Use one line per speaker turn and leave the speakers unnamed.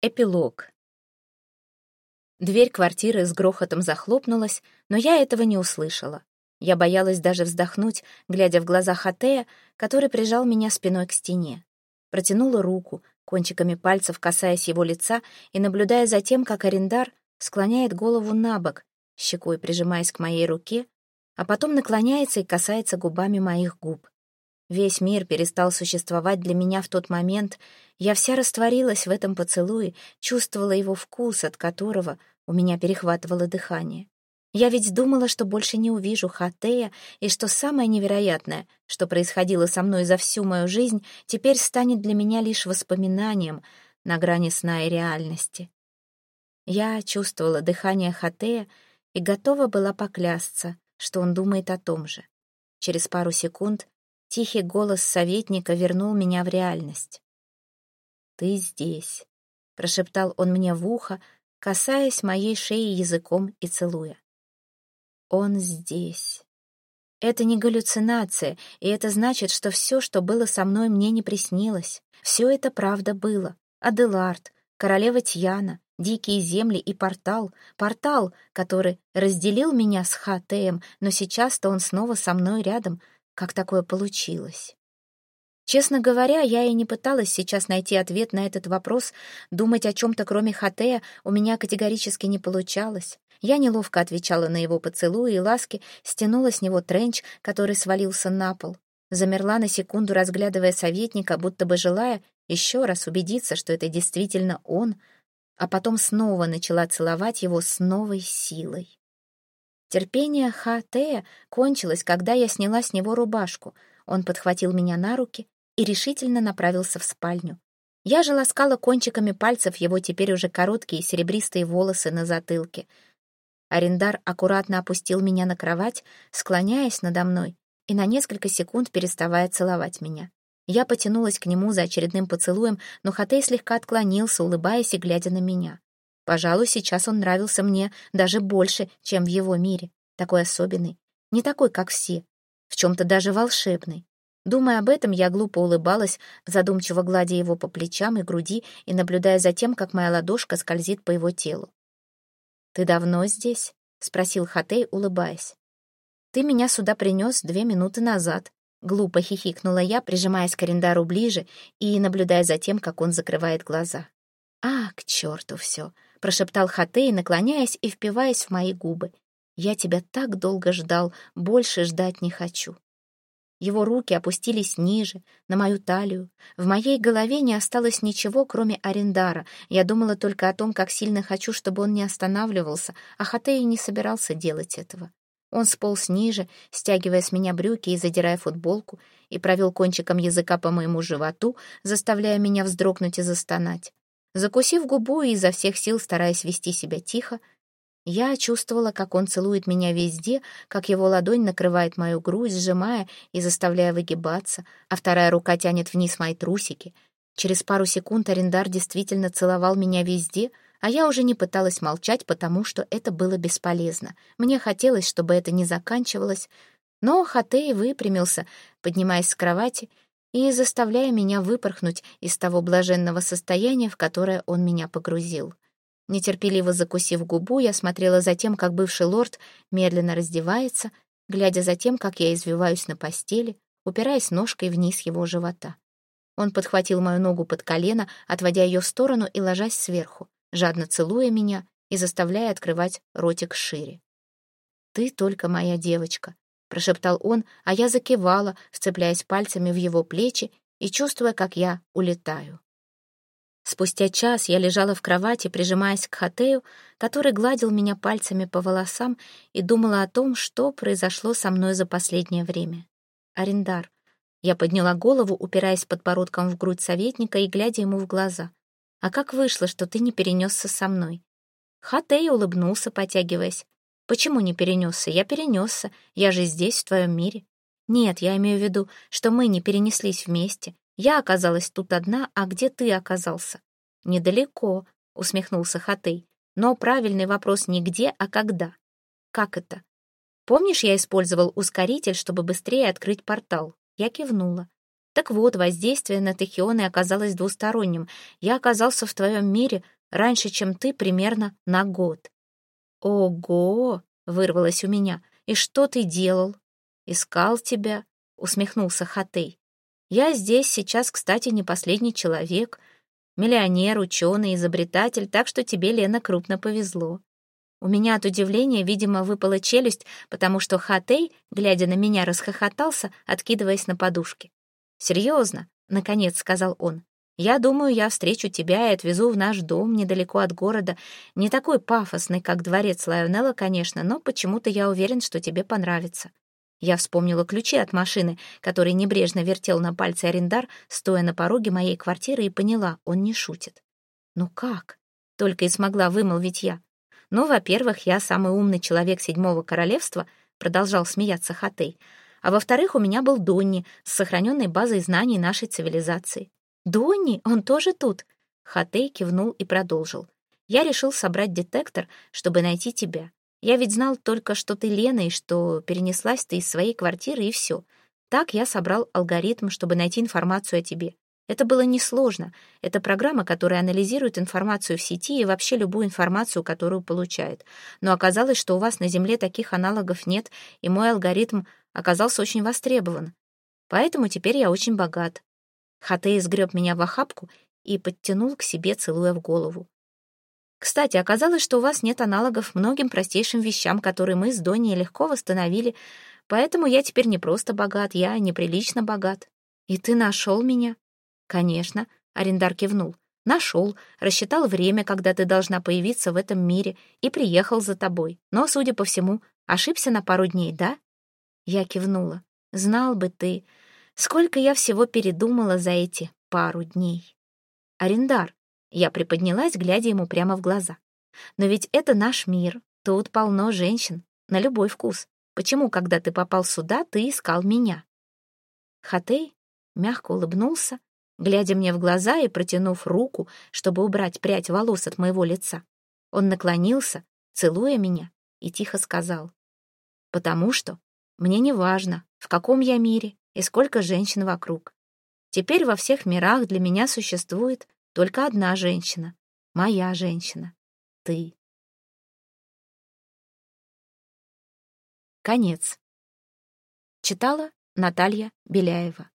Эпилог. Дверь квартиры с грохотом захлопнулась, но я этого не услышала. Я боялась даже вздохнуть, глядя в глаза Хатея, который прижал меня спиной к стене. Протянула руку, кончиками пальцев касаясь его лица и наблюдая за тем, как арендар склоняет голову на бок, щекой прижимаясь к моей руке, а потом наклоняется и касается губами моих губ. Весь мир перестал существовать для меня в тот момент. Я вся растворилась в этом поцелуе, чувствовала его вкус, от которого у меня перехватывало дыхание. Я ведь думала, что больше не увижу Хатея, и что самое невероятное, что происходило со мной за всю мою жизнь, теперь станет для меня лишь воспоминанием на грани сна и реальности. Я чувствовала дыхание Хатея и готова была поклясться, что он думает о том же. Через пару секунд Тихий голос советника вернул меня в реальность. «Ты здесь», — прошептал он мне в ухо, касаясь моей шеи языком и целуя. «Он здесь». Это не галлюцинация, и это значит, что все, что было со мной, мне не приснилось. Все это правда было. Аделард, королева Тьяна, дикие земли и портал. Портал, который разделил меня с Хатеем, но сейчас-то он снова со мной рядом — как такое получилось? Честно говоря, я и не пыталась сейчас найти ответ на этот вопрос. Думать о чем-то, кроме Хатея, у меня категорически не получалось. Я неловко отвечала на его поцелуи и ласки, стянула с него тренч, который свалился на пол. Замерла на секунду, разглядывая советника, будто бы желая еще раз убедиться, что это действительно он, а потом снова начала целовать его с новой силой. Терпение Хатея кончилось, когда я сняла с него рубашку. Он подхватил меня на руки и решительно направился в спальню. Я же ласкала кончиками пальцев его теперь уже короткие серебристые волосы на затылке. Арендар аккуратно опустил меня на кровать, склоняясь надо мной и на несколько секунд переставая целовать меня. Я потянулась к нему за очередным поцелуем, но Хатей слегка отклонился, улыбаясь и глядя на меня. Пожалуй, сейчас он нравился мне даже больше, чем в его мире. Такой особенный, не такой, как все, в чем-то даже волшебный. Думая об этом, я глупо улыбалась, задумчиво гладя его по плечам и груди и наблюдая за тем, как моя ладошка скользит по его телу. «Ты давно здесь?» — спросил Хатей, улыбаясь. «Ты меня сюда принес две минуты назад», — глупо хихикнула я, прижимаясь к Арендару ближе и наблюдая за тем, как он закрывает глаза. «А, к черту все!» — прошептал Хатей, наклоняясь и впиваясь в мои губы. «Я тебя так долго ждал, больше ждать не хочу». Его руки опустились ниже, на мою талию. В моей голове не осталось ничего, кроме Арендара. Я думала только о том, как сильно хочу, чтобы он не останавливался, а Хатей не собирался делать этого. Он сполз ниже, стягивая с меня брюки и задирая футболку, и провел кончиком языка по моему животу, заставляя меня вздрогнуть и застонать. Закусив губу и изо всех сил стараясь вести себя тихо, я чувствовала, как он целует меня везде, как его ладонь накрывает мою грудь, сжимая и заставляя выгибаться, а вторая рука тянет вниз мои трусики. Через пару секунд арендар действительно целовал меня везде, а я уже не пыталась молчать, потому что это было бесполезно. Мне хотелось, чтобы это не заканчивалось, но Хатей выпрямился, поднимаясь с кровати, и заставляя меня выпорхнуть из того блаженного состояния, в которое он меня погрузил. Нетерпеливо закусив губу, я смотрела за тем, как бывший лорд медленно раздевается, глядя за тем, как я извиваюсь на постели, упираясь ножкой вниз его живота. Он подхватил мою ногу под колено, отводя ее в сторону и ложась сверху, жадно целуя меня и заставляя открывать ротик шире. «Ты только моя девочка», — прошептал он, а я закивала, вцепляясь пальцами в его плечи и чувствуя, как я улетаю. Спустя час я лежала в кровати, прижимаясь к Хатею, который гладил меня пальцами по волосам и думала о том, что произошло со мной за последнее время. Арендар. Я подняла голову, упираясь подбородком в грудь советника и глядя ему в глаза. «А как вышло, что ты не перенесся со мной?» Хатей улыбнулся, потягиваясь. Почему не перенесся? Я перенесся. Я же здесь, в твоем мире. Нет, я имею в виду, что мы не перенеслись вместе. Я оказалась тут одна, а где ты оказался? Недалеко, усмехнулся Хатей. Но правильный вопрос не где, а когда. Как это? Помнишь, я использовал ускоритель, чтобы быстрее открыть портал? Я кивнула. Так вот, воздействие на тахионы оказалось двусторонним. Я оказался в твоем мире раньше, чем ты, примерно на год. «Ого!» — вырвалось у меня. «И что ты делал?» «Искал тебя», — усмехнулся Хатей. «Я здесь сейчас, кстати, не последний человек. Миллионер, ученый, изобретатель, так что тебе, Лена, крупно повезло». У меня от удивления, видимо, выпала челюсть, потому что Хатей, глядя на меня, расхохотался, откидываясь на подушке. «Серьезно?» — наконец сказал он. «Я думаю, я встречу тебя и отвезу в наш дом недалеко от города. Не такой пафосный, как дворец Лайонелла, конечно, но почему-то я уверен, что тебе понравится». Я вспомнила ключи от машины, которые небрежно вертел на пальце арендар, стоя на пороге моей квартиры, и поняла, он не шутит. «Ну как?» — только и смогла вымолвить я. «Ну, во-первых, я самый умный человек Седьмого Королевства», — продолжал смеяться Хатей, «а во-вторых, у меня был Донни с сохраненной базой знаний нашей цивилизации». «Донни? Он тоже тут?» Хатей кивнул и продолжил. «Я решил собрать детектор, чтобы найти тебя. Я ведь знал только, что ты Лена, и что перенеслась ты из своей квартиры, и все. Так я собрал алгоритм, чтобы найти информацию о тебе. Это было несложно. Это программа, которая анализирует информацию в сети и вообще любую информацию, которую получает. Но оказалось, что у вас на Земле таких аналогов нет, и мой алгоритм оказался очень востребован. Поэтому теперь я очень богат. Хатей сгреб меня в охапку и подтянул к себе, целуя в голову. Кстати, оказалось, что у вас нет аналогов многим простейшим вещам, которые мы с Доней легко восстановили, поэтому я теперь не просто богат, я неприлично богат. И ты нашел меня? «Конечно», — Арендар кивнул. «Нашел, рассчитал время, когда ты должна появиться в этом мире, и приехал за тобой. Но, судя по всему, ошибся на пару дней, да?» Я кивнула. «Знал бы ты, сколько я всего передумала за эти пару дней». «Арендар», — я приподнялась, глядя ему прямо в глаза. «Но ведь это наш мир, тут полно женщин, на любой вкус. Почему, когда ты попал сюда, ты искал меня?» Хатей мягко улыбнулся, глядя мне в глаза и протянув руку, чтобы убрать прядь волос от моего лица. Он наклонился, целуя меня, и тихо сказал. «Потому что мне не важно, в каком я мире и сколько женщин вокруг. Теперь во всех мирах для меня существует только одна женщина, моя женщина, ты». Конец. Читала Наталья Беляева.